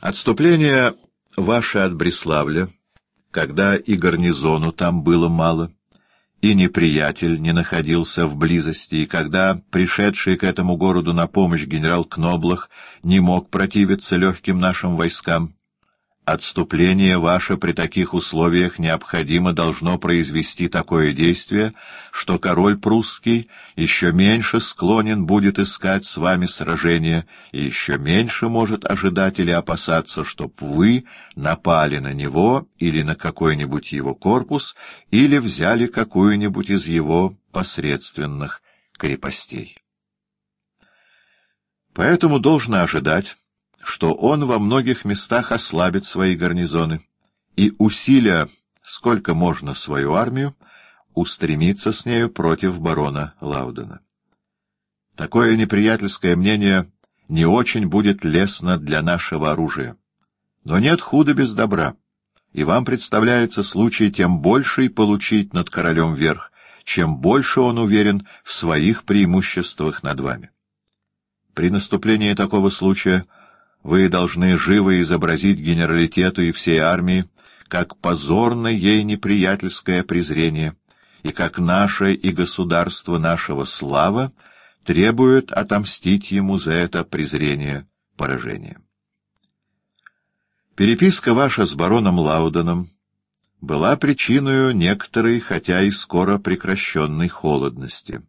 Отступление ваше от Бреславля, когда и гарнизону там было мало, и неприятель не находился в близости, и когда пришедший к этому городу на помощь генерал Кноблах не мог противиться легким нашим войскам, Отступление ваше при таких условиях необходимо должно произвести такое действие, что король прусский еще меньше склонен будет искать с вами сражения и еще меньше может ожидать или опасаться, чтоб вы напали на него или на какой-нибудь его корпус или взяли какую-нибудь из его посредственных крепостей. Поэтому должно ожидать, что он во многих местах ослабит свои гарнизоны и, усиля сколько можно свою армию, устремится с нею против барона Лаудена. Такое неприятельское мнение не очень будет лестно для нашего оружия. Но нет худа без добра, и вам представляется случай тем больший получить над королем верх, чем больше он уверен в своих преимуществах над вами. При наступлении такого случая — вы должны живо изобразить генералитету и всей армии, как позорно ей неприятельское презрение, и как наше и государство нашего слава требует отомстить ему за это презрение поражение. Переписка ваша с бароном Лауденом была причиной некоторой, хотя и скоро прекращенной холодности.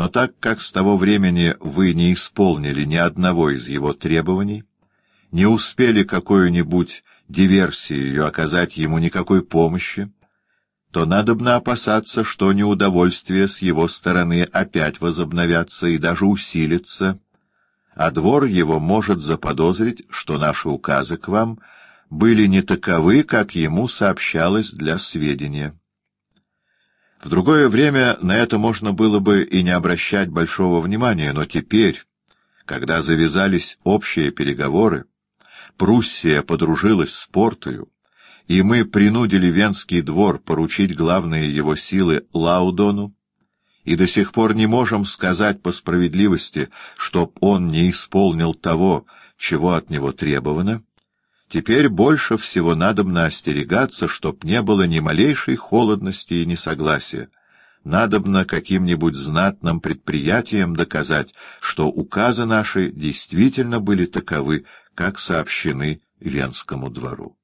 Но так как с того времени вы не исполнили ни одного из его требований, не успели какую-нибудь диверсию оказать ему никакой помощи, то надобно опасаться, что неудовольствие с его стороны опять возобновятся и даже усилится, а двор его может заподозрить, что наши указы к вам были не таковы, как ему сообщалось для сведения. В другое время на это можно было бы и не обращать большого внимания, но теперь, когда завязались общие переговоры, Пруссия подружилась с Портою, и мы принудили Венский двор поручить главные его силы Лаудону, и до сих пор не можем сказать по справедливости, чтоб он не исполнил того, чего от него требовано, Теперь больше всего надобно остерегаться, чтоб не было ни малейшей холодности и несогласия. Надобно каким-нибудь знатным предприятием доказать, что указы наши действительно были таковы, как сообщены Венскому двору.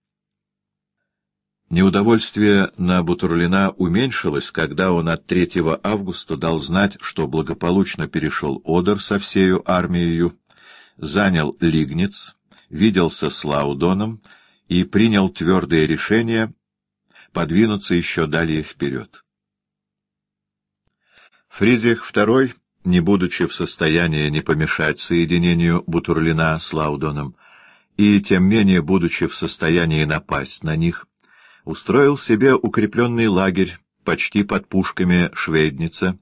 Неудовольствие на Бутурлина уменьшилось, когда он от 3 августа дал знать, что благополучно перешел Одер со всею армией, занял Лигниц, виделся с Лаудоном и принял твердое решение подвинуться еще далее вперед. Фридрих II, не будучи в состоянии не помешать соединению Бутурлина с Лаудоном, и тем менее будучи в состоянии напасть на них, устроил себе укрепленный лагерь почти под пушками Швейдница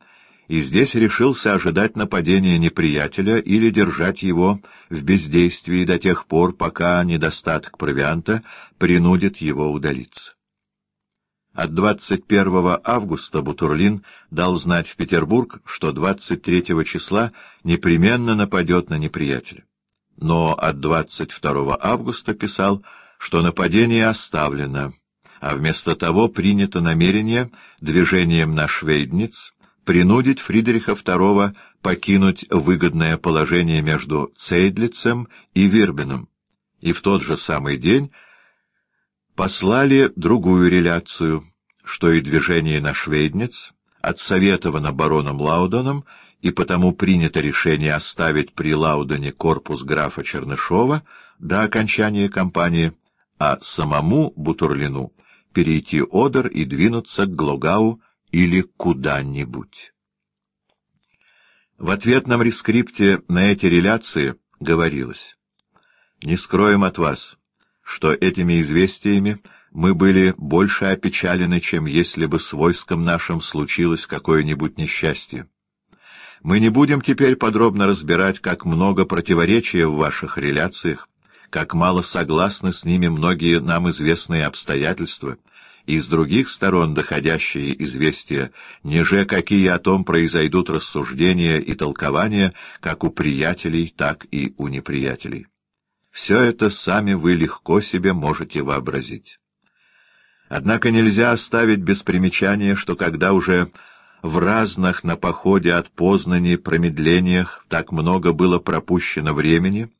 и здесь решился ожидать нападения неприятеля или держать его в бездействии до тех пор, пока недостаток провианта принудит его удалиться. От 21 августа Бутурлин дал знать в Петербург, что 23 числа непременно нападет на неприятеля. Но от 22 августа писал, что нападение оставлено, а вместо того принято намерение движением на Швейдниц принудить Фридриха II покинуть выгодное положение между Цейдлицем и Вирбеном, и в тот же самый день послали другую реляцию, что и движение на Швейдниц отсоветовано бароном Лаудоном, и потому принято решение оставить при Лаудоне корпус графа Чернышова до окончания кампании, а самому Бутурлину перейти Одер и двинуться к Глогау или куда-нибудь. В ответном рескрипте на эти реляции говорилось «Не скроем от вас, что этими известиями мы были больше опечалены, чем если бы с войском нашим случилось какое-нибудь несчастье. Мы не будем теперь подробно разбирать, как много противоречия в ваших реляциях, как мало согласны с ними многие нам известные обстоятельства, и с других сторон доходящие известия, неже какие о том произойдут рассуждения и толкования, как у приятелей, так и у неприятелей. Все это сами вы легко себе можете вообразить. Однако нельзя оставить без примечания, что когда уже в разных на походе от Познани промедлениях так много было пропущено времени,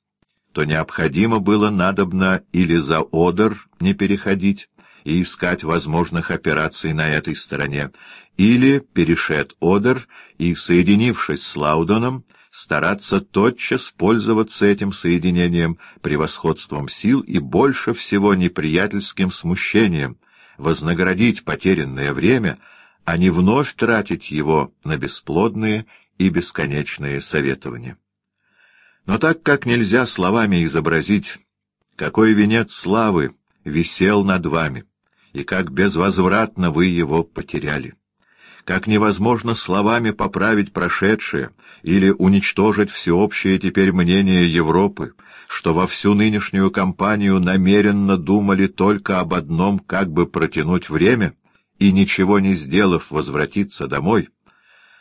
то необходимо было надобно или за Одер не переходить и искать возможных операций на этой стороне, или перешед Одер и, соединившись с Лаудоном, стараться тотчас пользоваться этим соединением, превосходством сил и больше всего неприятельским смущением, вознаградить потерянное время, а не вновь тратить его на бесплодные и бесконечные советования. Но так как нельзя словами изобразить, какой венец славы висел над вами, и как безвозвратно вы его потеряли, как невозможно словами поправить прошедшее или уничтожить всеобщее теперь мнение Европы, что во всю нынешнюю кампанию намеренно думали только об одном, как бы протянуть время, и, ничего не сделав, возвратиться домой,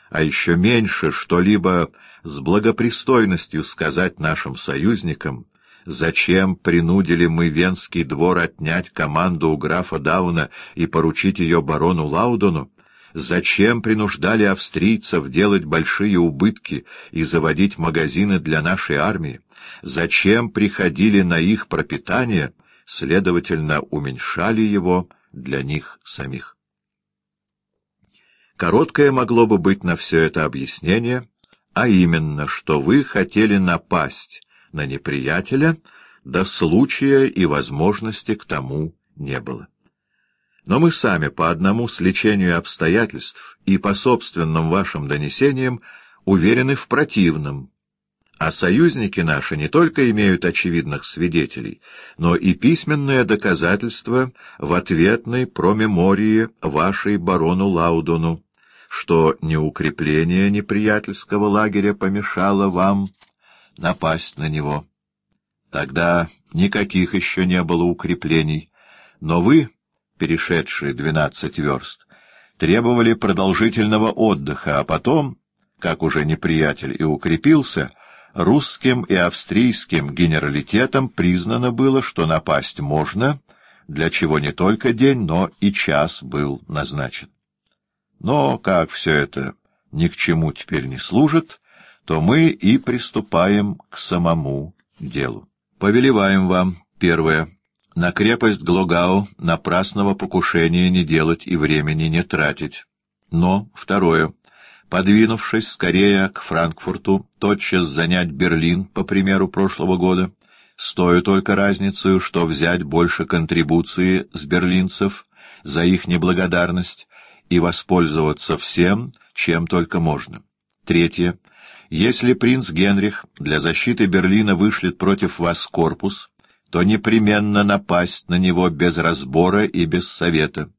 а еще меньше что-либо с благопристойностью сказать нашим союзникам, зачем принудили мы Венский двор отнять команду у графа Дауна и поручить ее барону Лаудону, зачем принуждали австрийцев делать большие убытки и заводить магазины для нашей армии, зачем приходили на их пропитание, следовательно, уменьшали его для них самих. Короткое могло бы быть на все это объяснение — а именно, что вы хотели напасть на неприятеля, да случая и возможности к тому не было. Но мы сами по одному сличению обстоятельств и по собственным вашим донесениям уверены в противном, а союзники наши не только имеют очевидных свидетелей, но и письменное доказательство в ответной промемории вашей барону Лаудону, что не укрепление неприятельского лагеря помешало вам напасть на него. Тогда никаких еще не было укреплений, но вы, перешедшие двенадцать верст, требовали продолжительного отдыха, а потом, как уже неприятель и укрепился, русским и австрийским генералитетом признано было, что напасть можно, для чего не только день, но и час был назначен. Но, как все это ни к чему теперь не служит, то мы и приступаем к самому делу. Повелеваем вам, первое, на крепость Глогау напрасного покушения не делать и времени не тратить. Но, второе, подвинувшись скорее к Франкфурту, тотчас занять Берлин, по примеру прошлого года, стою только разницей, что взять больше контрибуции с берлинцев за их неблагодарность, и воспользоваться всем, чем только можно. Третье. Если принц Генрих для защиты Берлина вышлет против вас корпус, то непременно напасть на него без разбора и без совета.